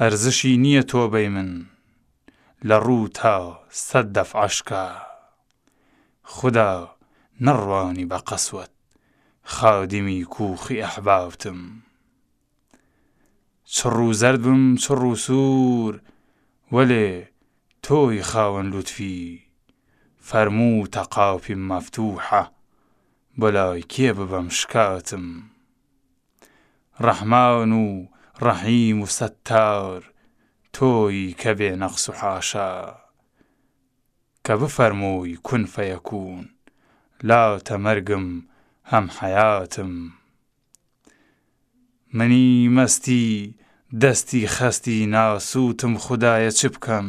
ئەرزشی نیە تۆبەی من لە ڕوو تا سەد دەفعە شکا خودا نەڕوانی بە قەسوەت خادیمی کوخی ئەحبابتم چ ڕوو زەرد بم چ ڕوو سوور وەلێ تۆی خاوەن لوتفی فەرموو تەقاپیم مەفتوحە بۆ لای کێ ببەم شکاتم. ڕەحمان و ڕەحیم و سەتار تۆی کە بێ نەقس و حاشا کە بفەرمووی کون فەیەکون لاتە مەرگم هەم حەیاتم منی مەستی دەستی خەستی ناسووتم خودایە چ بکەم؟